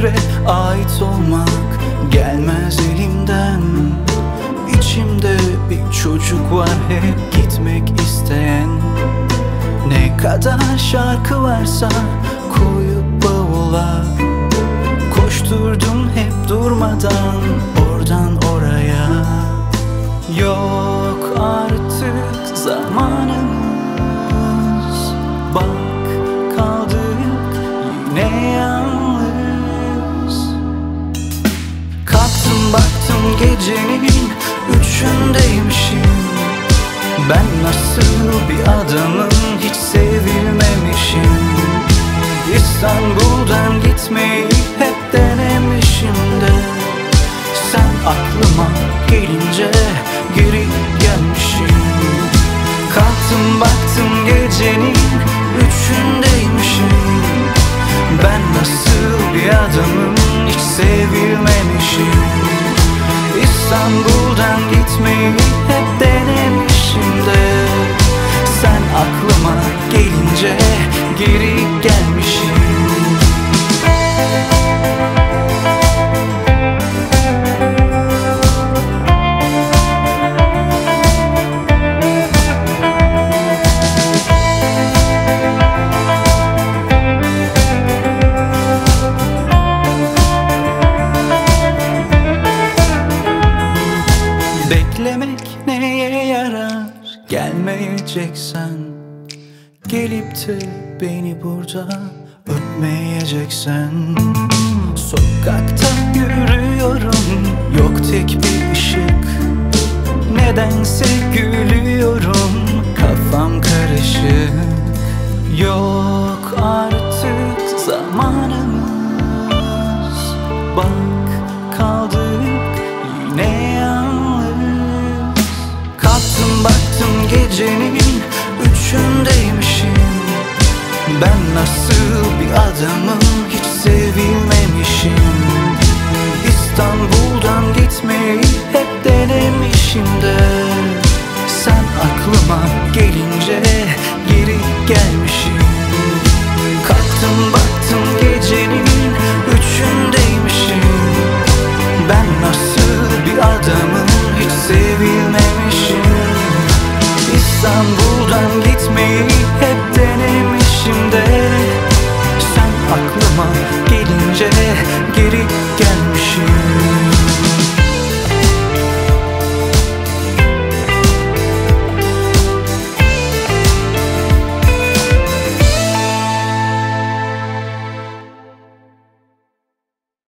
şehre ait olmak gelmez elimden. İçimde bir çocuk var hep gitmek isteyen. Ne kadar şarkı varsa koyup bavula. Koşturdum hep durmadan oradan oraya. Yok artık zamanımız gecenin üçündeymişim. Ben nasıl bir adamım hiç sevilmemişim. İstanbul'dan gitmeyi hep denemişim de. Sen aklıma gelince geri gelmişim. Kalktım baktım gecenin üçündeymişim. Ben nasıl bir adamım gelmeyeceksen Gelip de beni burada öpmeyeceksen. Sokakta yürüyorum yok tek bir ışık. Nedense gülüyorum kafam karışık. Yok artık zamanımız. Bak kaldık gecenin üçündeymişim. Ben nasıl bir adamım hiç sevilmemişim had